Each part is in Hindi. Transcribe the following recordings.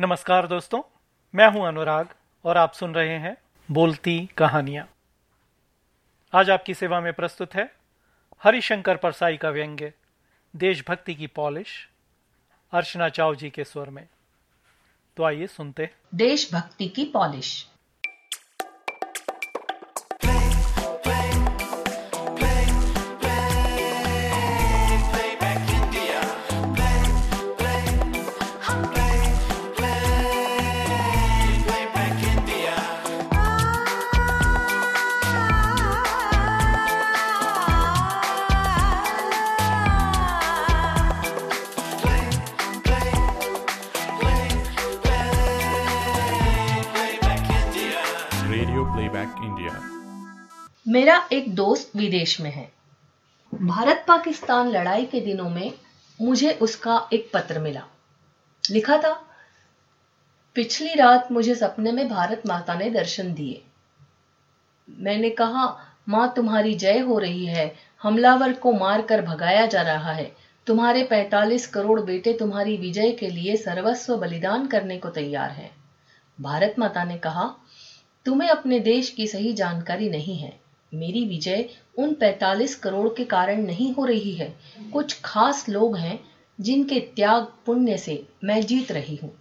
नमस्कार दोस्तों, मैं हूँ अनुराग और आप सुन रहे हैं बोलती कहानियाँ। आज आपकी सेवा में प्रस्तुत है हरिशंकर परसाई का व्यंग्य, देशभक्ति की पॉलिश, अर्चना चाव जी के स्वर में। तो आइए सुनते देशभक्ति की पॉलिश। मेरा एक दोस्त विदेश में है। भारत पाकिस्तान लड़ाई के दिनों में मुझे उसका एक पत्र मिला। लिखा था, पिछली रात मुझे सपने में भारत माता ने दर्शन दिए। मैंने कहा, माँ, तुम्हारी जय हो रही है। हमलावर को मारकर भगाया जा रहा है। तुम्हारे 45 करोड़ बेटे तुम्हारी विजय के लिए सर्वस्व बलिदान करने को तैयार हैं। भारत माता ने कहा, तुम्हें अपने देश की सही जानकारी नहीं है। मेरी विजय उन 45 करोड़ के कारण नहीं हो रही है। कुछ खास लोग हैं जिनके त्याग पुण्य से मैं जीत रही हूँ।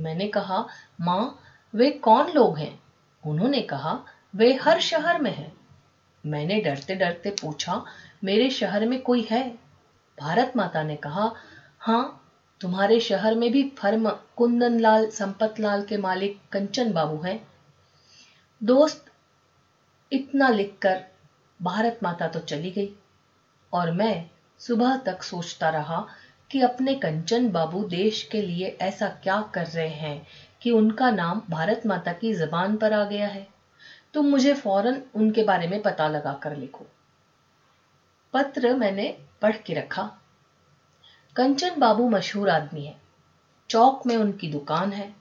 मैंने कहा, माँ, वे कौन लोग हैं? उन्होंने कहा, वे हर शहर में हैं। मैंने डरते डरते पूछा, मेरे शहर में कोई है? भारत माता ने कहा हाँ तुम्हारे शहर में भी फर्म कुंदन लाल संपत लाल के मालिक कंचन बाबू हैं। दोस्त इतना लिखकर भारत माता तो चली गई। और मैं सुबह तक सोचता रहा कि अपने कंचन बाबू देश के लिए ऐसा क्या कर रहे हैं कि उनका नाम भारत माता की जबान पर आ गया है। तुम मुझे फ़ौरन उनके बारे में पता लगा कर लिखो। पत्र मैंने पढ़ के रखा। कंचन बाबू मशहूर आदमी है। चौक में उनकी दुकान है।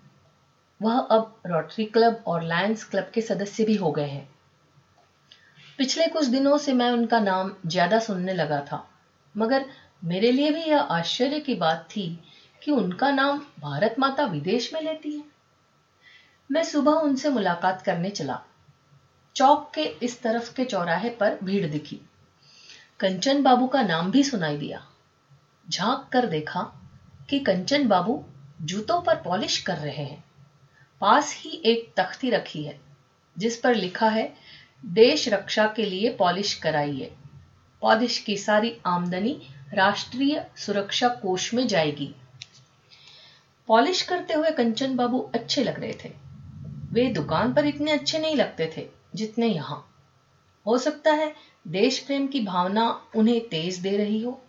वह अब रोटरी क्लब और लायंस क्लब के सदस्य भी हो गए हैं। पिछले कुछ दिनों से मैं उनका नाम ज़्यादा सुनने लगा था, मगर मेरे लिए भी यह आश्चर्य की बात थी कि उनका नाम भारत माता विदेश में लेती है। मैं सुबह उनसे मुलाकात करने चला। चौक के इस तरफ़ के चौराहे पर भीड़ दिखी। कंचन बाबू का नाम भी सुनाई दिया। झाँक कर देखा कि कंचन बाबू जूतों पर पॉलिश कर रहे हैं। पास ही एक तख्ती रखी है, जिस पर लिखा है देश रक्षा के लिए पॉलिश कराइए पॉलिश की सारी आमदनी राष्ट्रीय सुरक्षा कोष में जाएगी। पॉलिश करते हुए कंचन बाबू अच्छे लग रहे थे। वे दुकान पर इतने अच्छे नहीं लगते थे जितने यहाँ। हो सकता है देश प्रेम की भावना उन्हें तेज दे रही हो।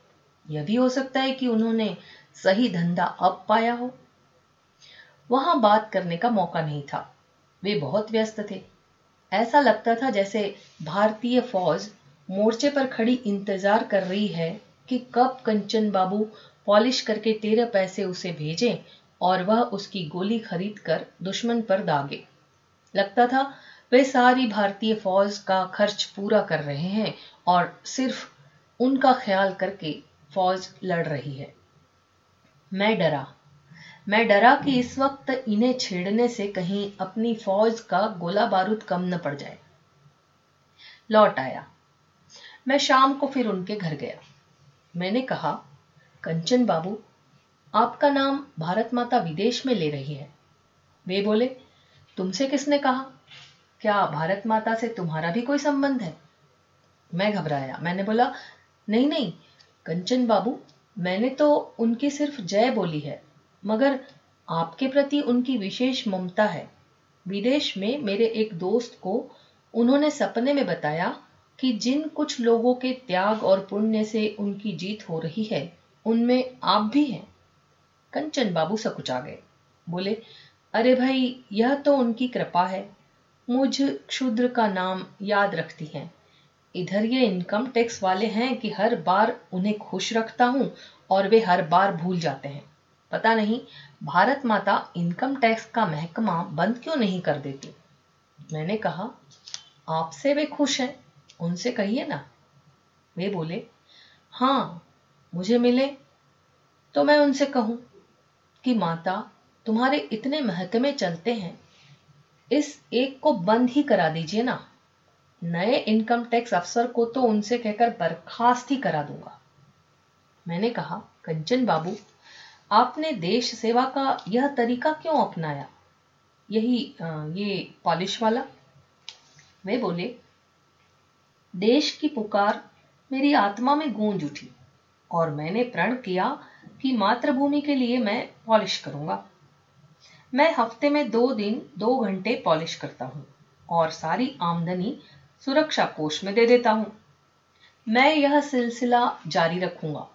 यह भी हो सकता है कि उन्होंने सही धंधा अब पाया हो। वहाँ बात करने का मौका नहीं था। वे बहुत व्यस्त थे। ऐसा लगता था जैसे भारतीय फौज मोर्चे पर खड़ी इंतज़ार कर रही है कि कब कंचन बाबू पॉलिश करके तेरह पैसे उसे भेजें और वह उसकी गोली खरीद कर दुश्मन पर दागे। लगता था वे सारी भारतीय फौज का खर्च पूरा कर रहे हैं और सिर्फ़ उनका ख्याल करके फौज लड़ रही है। मैं डरा। मैं डरा कि इस वक्त इन्हें छेड़ने से कहीं अपनी फौज का गोला बारूद कम न पड़ जाए। लौट आया। मैं शाम को फिर उनके घर गया। मैंने कहा, कंचन बाबू, आपका नाम भारत माता विदेश में ले रही है। वे बोले, तुमसे किसने कहा? क्या भारत माता से तुम्हारा भी कोई संबंध है? मैं घबराया। मैंने बोला, नहीं नहीं, कंचन बाबू, मैंने तो उनकी सिर्फ़ जय बोली है। मगर आपके प्रति उनकी विशेष ममता है। विदेश में मेरे एक दोस्त को उन्होंने सपने में बताया कि जिन कुछ लोगों के त्याग और पुण्य से उनकी जीत हो रही है, उनमें आप भी हैं। कंचन बाबू सकुचा गए बोले, अरे भाई, यह तो उनकी कृपा है। मुझ क्षुद्र का नाम याद रखती हैं। इधर ये इनकम टैक्स वाले हैं कि हर बार उन्हें खुश रखता हूँ और वे हर बार भूल जाते हैं। पता नहीं, भारत माता इनकम टैक्स का महकमा बंद क्यों नहीं कर देती? मैंने कहा, आपसे वे खुश हैं, उनसे कहिए ना। वे बोले हाँ मुझे मिले तो मैं उनसे कहूँ कि माता, तुम्हारे इतने महकमे चलते हैं, इस एक को बंद ही करा दीजिए ना। नए इनकम टैक्स अफसर को तो उनसे कहकर बर्खास्त ही करा दूँगा। मैंने कहा, कंचन बाबू आपने देश सेवा का यह तरीका क्यों अपनाया? यही ये पॉलिश वाला। वे बोले, देश की पुकार मेरी आत्मा में गूंज उठी और मैंने प्रण किया कि मातृभूमि के लिए मैं पॉलिश करूँगा। मैं हफ़्ते में दो दिन, दो घंटे पॉलिश करता हूँ और सारी आमदनी सुरक्षा कोष में दे देता हूँ। मैं यह सिलसिला जारी रखूँगा।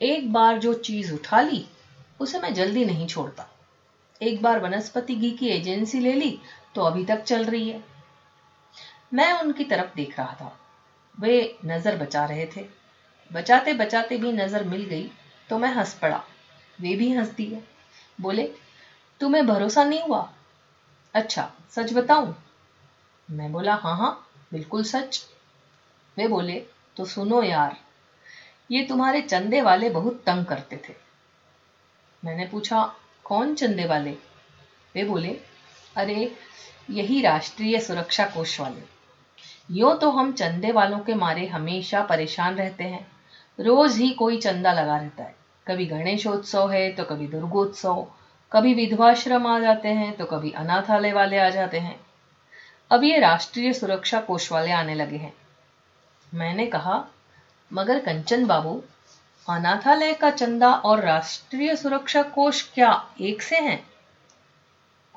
एक बार जो चीज़ उठा ली, उसे मैं जल्दी नहीं छोड़ता। एक बार वनस्पति घी की एजेंसी ले ली तो अभी तक चल रही है। मैं उनकी तरफ़ देख रहा था। वे नज़र बचा रहे थे। बचाते बचाते भी नज़र मिल गई तो मैं हंस पड़ा। वे भी हंस दिए बोले, तुम्हें भरोसा नहीं हुआ? अच्छा सच बताऊँ? मैं बोला हाँ हाँ बिल्कुल सच। वे बोले तो सुनो यार ये तुम्हारे चंदे वाले बहुत तंग करते थे। मैंने पूछा, कौन चंदे वाले? वे बोले, अरे, यही राष्ट्रीय सुरक्षा कोष वाले। यो तो हम चंदे वालों के मारे हमेशा परेशान रहते हैं। रोज ही कोई चंदा लगा रहता है। कभी गणेशोत्सव है तो कभी दुर्गोत्सव। कभी विधवाश्रम आ जाते हैं तो कभी अनाथालय वाले आ जाते हैं। अब ये राष्ट्रीय सुरक्षा कोष वाले आने लगे हैं। मैंने कहा मगर कंचन बाबू, अनाथालय का चंदा और राष्ट्रीय सुरक्षा कोष क्या एक से हैं?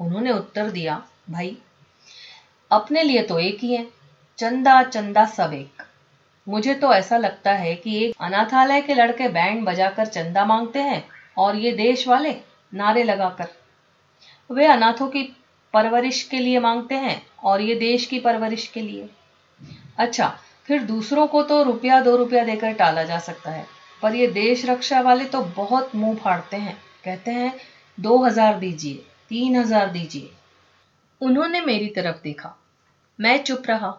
उन्होंने उत्तर दिया, भाई, अपने लिए तो एक ही है, चंदा चंदा सब एक। मुझे तो ऐसा लगता है कि एक अनाथालय के लड़के बैंड बजाकर चंदा मांगते हैं और ये देश वाले नारे लगाकर। वे अनाथों की परवरिश के लिए मांगते हैं और ये देश की परवरिश के लिए। अच्छा फिर दूसरों को तो रुपया, दो रुपया देकर टाला जा सकता है। पर ये देश रक्षा वाले तो बहुत मुँह फाड़ते हैं। कहते हैं, दो हज़ार दीजिए, तीन हज़ार दीजिए। उन्होंने मेरी तरफ़ देखा। मैं चुप रहा।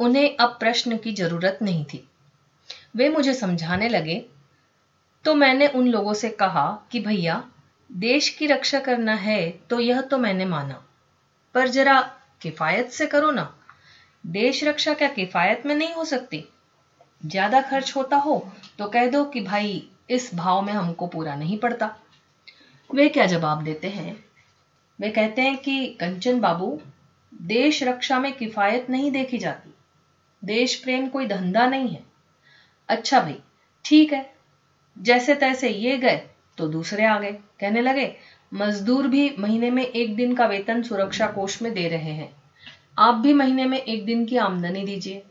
उन्हें अब प्रश्न की ज़रूरत नहीं थी। वे मुझे समझाने लगे। तो मैंने उन लोगों से कहा कि, भैया, देश की रक्षा करना है तो यह तो मैंने माना। पर जरा किफायत से करो ना। देश रक्षा क्या किफायत में नहीं हो सकती? ज़्यादा खर्च होता हो तो कह दो कि भाई, इस भाव में हमको पूरा नहीं पड़ता। वे क्या जवाब देते हैं? वे कहते हैं कि, कंचन बाबू, देश रक्षा में किफायत नहीं देखी जाती। देश प्रेम कोई धंधा नहीं है। अच्छा भाई, ठीक है। जैसे तैसे ये गए तो दूसरे आ गए। कहने लगे, मजदूर भी महीने में एक दिन का वेतन सुरक्षा कोष में दे रहे हैं। आप भी महीने में एक दिन की आमदनी दीजिए।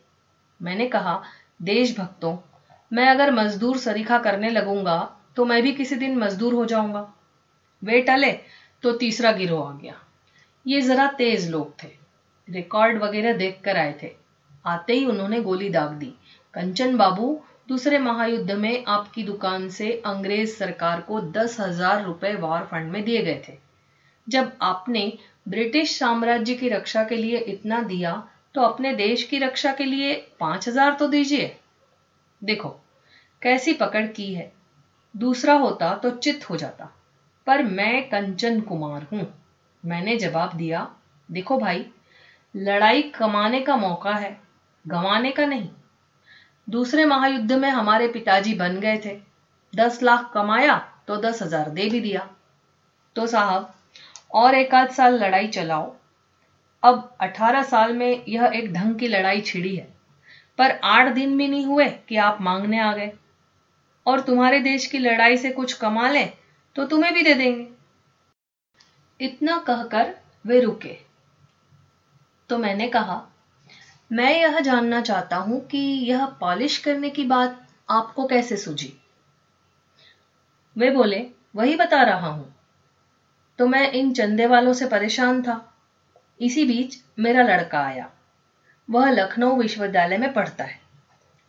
मैंने कहा, देशभक्तों, मैं अगर मजदूर सरीखा करने लगूँगा तो मैं भी किसी दिन मजदूर हो जाऊँगा। वे टले तो तीसरा गिरोह आ गया। ये जरा तेज लोग थे। रिकॉर्ड वगैरह देख कर आए थे। आते ही उन्होंने गोली दाग दी। कंचन बाबू, दूसरे महायुद्ध में आपकी दुकान से अंग्रेज़ सरकार को दस हज़ार रुपए वॉर फंड में दिए गए थे। जब आपने ब्रिटिश साम्राज्य की रक्षा के लिए इतना दिया तो अपने देश की रक्षा के लिए पाँच हज़ार तो दीजिए। देखो, कैसी पकड़ की है। दूसरा होता तो चित हो जाता, पर मैं कंचन कुमार हूँ। मैंने जवाब दिया, देखो भाई, लड़ाई कमाने का मौका है, गंवाने का नहीं। दूसरे महायुद्ध में हमारे पिताजी बन गए थे। दस लाख कमाया तो दस हज़ार दे भी दिया। तो साहब और एक आध साल लड़ाई चलाओ। अब अठारह साल में यह एक ढंग की लड़ाई छिड़ी है, पर आठ दिन भी नहीं हुए कि आप मांगने आ गए। और तुम्हारे देश की लड़ाई से कुछ कमा ले तो तुम्हें भी दे देंगे। इतना कहकर वे रुके। तो मैंने कहा, मैं यह जानना चाहता हूँ कि यह पॉलिश करने की बात आपको कैसे सूझी? वे बोले, वही बता रहा हूँ। तो मैं इन चंदे वालों से परेशान था। इसी बीच मेरा लड़का आया। वह लखनऊ विश्वविद्यालय में पढ़ता है।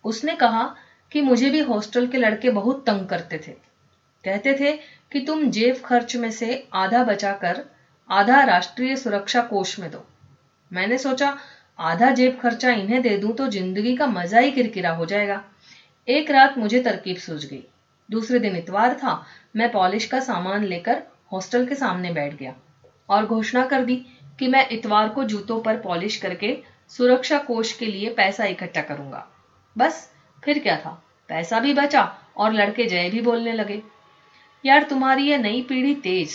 उसने कहा कि मुझे भी हॉस्टल के लड़के बहुत तंग करते थे। कहते थे कि तुम जेब खर्च में से आधा बचाकर आधा राष्ट्रीय सुरक्षा कोष में दो। मैंने सोचा, आधा जेब खर्चा इन्हें दे दूँ तो ज़िंदगी का मज़ा ही किरकिरा हो जाएगा। एक रात मुझे तरकीब सूझ गई। दूसरे दिन इतवार था, मैं पॉलिश का सामान लेकर हॉस्टल के सामने बैठ गया और घोषणा कर दी कि मैं इतवार को जूतों पर पॉलिश करके सुरक्षा कोष के लिए पैसा इकट्ठा करूँगा। बस, फिर क्या था? पैसा भी बचा और लड़के जय भी बोलने लगे। यार, तुम्हारी ये नई पीढ़ी तेज।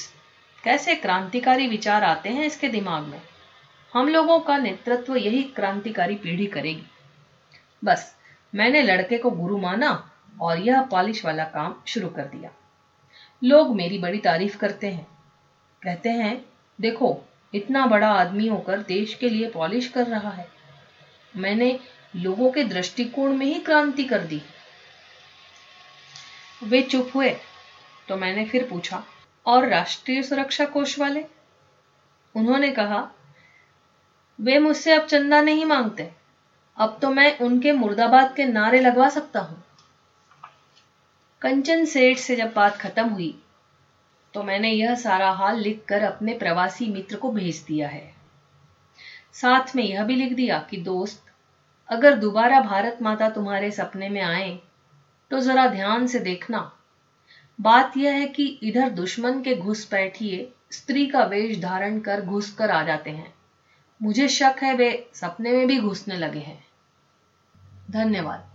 कैसे क्रांतिकारी विचार आते हैं इसके दिमाग में? हम लोगों का नेतृत्व यही क्रांतिकारी पीढ़ी करेगी। बस, मैंने लड़के को गुरु माना और यह पॉलिश वाला काम शुरू कर दिया। लोग मेरी बड़ी तारीफ़ करते हैं। कहते हैं, देखो, इतना बड़ा आदमी होकर देश के लिए पॉलिश कर रहा है। मैंने लोगों के दृष्टिकोण में ही क्रांति कर दी। वे चुप हुए तो मैंने फिर पूछा, और राष्ट्रीय सुरक्षा कोष वाले? उन्होंने कहा, वे मुझसे अब चंदा नहीं मांगते। अब तो मैं उनके मुर्दाबाद के नारे लगवा सकता हूँ। कंचन सेठ से जब बात खत्म हुई तो मैंने यह सारा हाल लिखकर अपने प्रवासी मित्र को भेज दिया है। साथ में यह भी लिख दिया कि, दोस्त, अगर दोबारा भारत माता तुम्हारे सपने में आए तो जरा ध्यान से देखना। बात यह है कि इधर दुश्मन के घुस बैठिए, स्त्री का वेश धारण कर घुस कर आ जाते हैं। मुझे शक है वे सपने में भी घुसने लगे हैं। धन्यवाद।